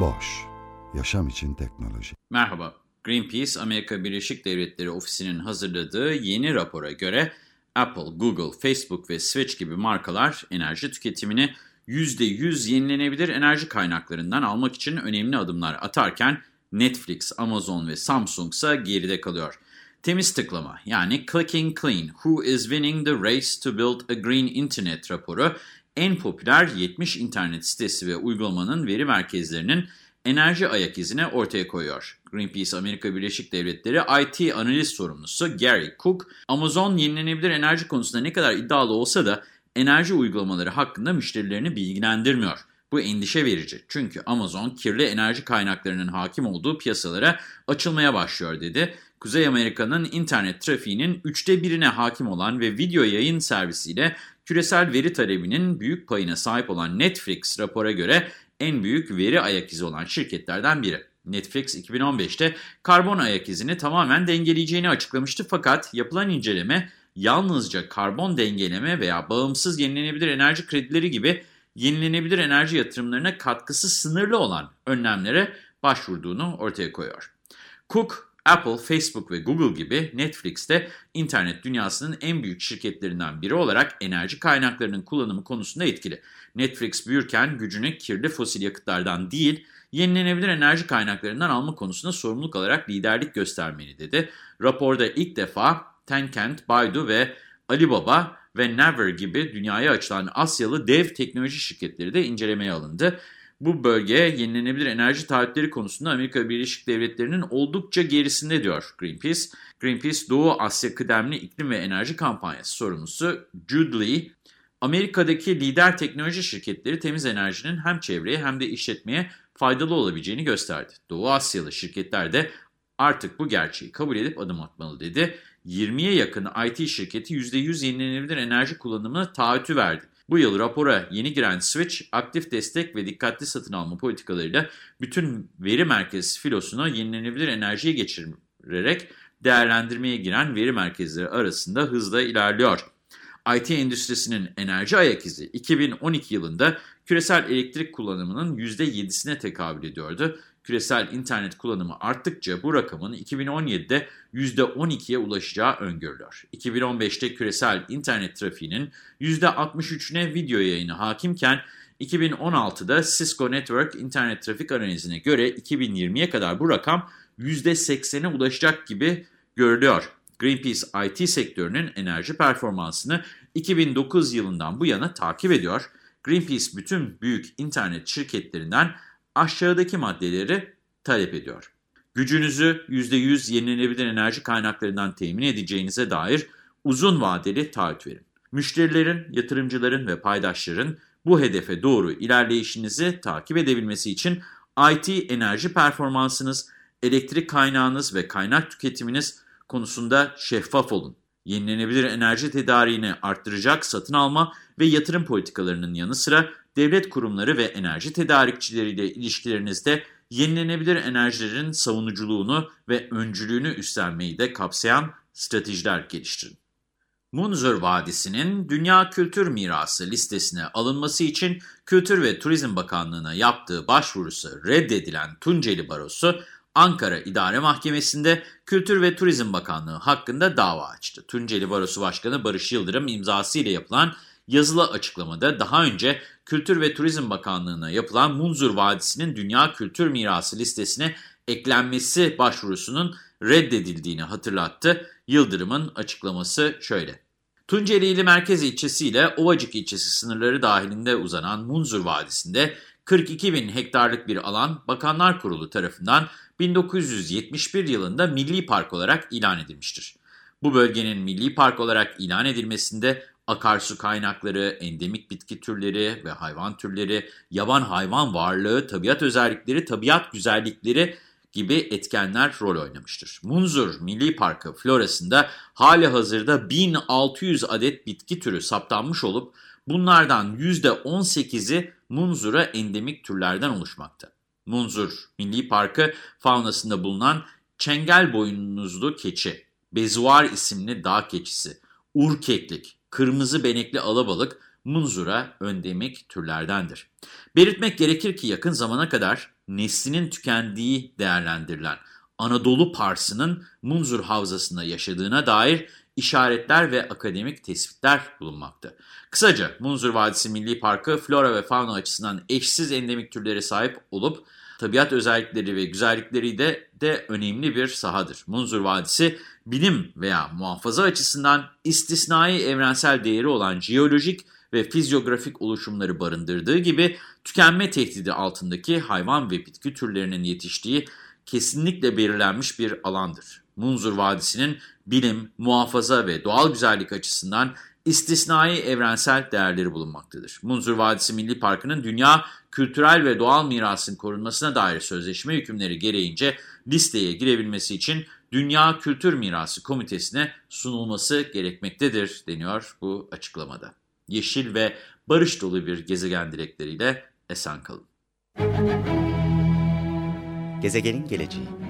Boş, yaşam için teknoloji. Merhaba, Greenpeace Amerika Birleşik Devletleri Ofisi'nin hazırladığı yeni rapora göre Apple, Google, Facebook ve Switch gibi markalar enerji tüketimini %100 yenilenebilir enerji kaynaklarından almak için önemli adımlar atarken Netflix, Amazon ve Samsung ise geride kalıyor. Temiz tıklama yani Clicking Clean, Who is Winning the Race to Build a Green Internet raporu en popüler 70 internet sitesi ve uygulamanın veri merkezlerinin enerji ayak izini ortaya koyuyor. Greenpeace Amerika Birleşik Devletleri IT analiz sorumlusu Gary Cook, Amazon yenilenebilir enerji konusunda ne kadar iddialı olsa da enerji uygulamaları hakkında müşterilerini bilgilendirmiyor. Bu endişe verici çünkü Amazon kirli enerji kaynaklarının hakim olduğu piyasalara açılmaya başlıyor dedi. Kuzey Amerika'nın internet trafiğinin üçte birine hakim olan ve video yayın servisiyle küresel veri talebinin büyük payına sahip olan Netflix rapora göre en büyük veri ayak izi olan şirketlerden biri. Netflix 2015'te karbon ayak izini tamamen dengeleyeceğini açıklamıştı fakat yapılan inceleme yalnızca karbon dengeleme veya bağımsız yenilenebilir enerji kredileri gibi yenilenebilir enerji yatırımlarına katkısı sınırlı olan önlemlere başvurduğunu ortaya koyuyor. Cook, Apple, Facebook ve Google gibi Netflix'te internet dünyasının en büyük şirketlerinden biri olarak enerji kaynaklarının kullanımı konusunda etkili. Netflix büyürken gücünü kirli fosil yakıtlardan değil, yenilenebilir enerji kaynaklarından alma konusunda sorumluluk alarak liderlik göstermeli dedi. Raporda ilk defa Tencent, Baidu ve Alibaba ve Naver gibi dünyaya açılan Asyalı dev teknoloji şirketleri de incelemeye alındı. Bu bölge yenilenebilir enerji taahhütleri konusunda Amerika Birleşik Devletleri'nin oldukça gerisinde diyor Greenpeace. Greenpeace Doğu Asya Kıdemli İklim ve Enerji Kampanyası sorumlusu Jude Lee, Amerika'daki lider teknoloji şirketleri temiz enerjinin hem çevreye hem de işletmeye faydalı olabileceğini gösterdi. Doğu Asyalı şirketler de artık bu gerçeği kabul edip adım atmalı dedi. 20'ye yakın IT şirketi %100 yenilenebilir enerji kullanımına taahhütü verdi. Bu yıl rapora yeni giren Switch, aktif destek ve dikkatli satın alma politikalarıyla bütün veri merkezi filosunu yenilenebilir enerjiye geçirerek değerlendirmeye giren veri merkezleri arasında hızla ilerliyor. IT endüstrisinin enerji ayak izi 2012 yılında küresel elektrik kullanımının %7'sine tekabül ediyordu. Küresel internet kullanımı arttıkça bu rakamın 2017'de %12'ye ulaşacağı öngörülüyor. 2015'te küresel internet trafiğinin %63'üne video yayını hakimken 2016'da Cisco Network internet trafik analizine göre 2020'ye kadar bu rakam %80'e ulaşacak gibi görülüyor. Greenpeace IT sektörünün enerji performansını 2009 yılından bu yana takip ediyor. Greenpeace bütün büyük internet şirketlerinden aşağıdaki maddeleri talep ediyor. Gücünüzü %100 yenilenebilir enerji kaynaklarından temin edeceğinize dair uzun vadeli taahhüt verin. Müşterilerin, yatırımcıların ve paydaşların bu hedefe doğru ilerleyişinizi takip edebilmesi için IT enerji performansınız, elektrik kaynağınız ve kaynak tüketiminiz konusunda şeffaf olun. Yenilenebilir enerji tedariğini arttıracak satın alma ve yatırım politikalarının yanı sıra devlet kurumları ve enerji tedarikçileriyle ilişkilerinizde yenilenebilir enerjilerin savunuculuğunu ve öncülüğünü üstlenmeyi de kapsayan stratejiler geliştirin. Munzur Vadisi'nin Dünya Kültür Mirası listesine alınması için Kültür ve Turizm Bakanlığı'na yaptığı başvurusu reddedilen Tunceli Barosu, Ankara İdare Mahkemesi'nde Kültür ve Turizm Bakanlığı hakkında dava açtı. Tunceli Barosu Başkanı Barış Yıldırım imzasıyla yapılan yazılı açıklamada daha önce Kültür ve Turizm Bakanlığı'na yapılan Munzur Vadisi'nin Dünya Kültür Mirası listesine eklenmesi başvurusunun reddedildiğini hatırlattı. Yıldırım'ın açıklaması şöyle. Tunceli ili merkez ilçesi ile Ovacık ilçesi sınırları dahilinde uzanan Munzur Vadisi'nde 42 bin hektarlık bir alan Bakanlar Kurulu tarafından 1971 yılında Milli Park olarak ilan edilmiştir. Bu bölgenin Milli Park olarak ilan edilmesinde akarsu kaynakları, endemik bitki türleri ve hayvan türleri, yaban hayvan varlığı, tabiat özellikleri, tabiat güzellikleri gibi etkenler rol oynamıştır. Munzur Milli Parkı florasında hali hazırda 1600 adet bitki türü saptanmış olup bunlardan %18'i Munzur'a endemik türlerden oluşmakta. Munzur Milli Parkı faunasında bulunan çengel boynuzlu keçi, bezuar isimli dağ keçisi, urkeklik, kırmızı benekli alabalık Munzur'a endemik türlerdendir. Belirtmek gerekir ki yakın zamana kadar neslinin tükendiği değerlendirilen Anadolu parsının Munzur Havzası'nda yaşadığına dair işaretler ve akademik tespitler bulunmakta. Kısaca Munzur Vadisi Milli Parkı flora ve fauna açısından eşsiz endemik türlere sahip olup tabiat özellikleri ve güzellikleri de, de önemli bir sahadır. Munzur Vadisi bilim veya muhafaza açısından istisnai evrensel değeri olan jeolojik ve fizyografik oluşumları barındırdığı gibi tükenme tehdidi altındaki hayvan ve bitki türlerinin yetiştiği kesinlikle belirlenmiş bir alandır. Munzur Vadisi'nin bilim, muhafaza ve doğal güzellik açısından istisnai evrensel değerleri bulunmaktadır. Munzur Vadisi Milli Parkı'nın dünya kültürel ve doğal mirasın korunmasına dair sözleşme hükümleri gereğince listeye girebilmesi için Dünya Kültür Mirası Komitesi'ne sunulması gerekmektedir deniyor bu açıklamada. Yeşil ve barış dolu bir gezegen dilekleriyle esen kalın. Gezegenin geleceği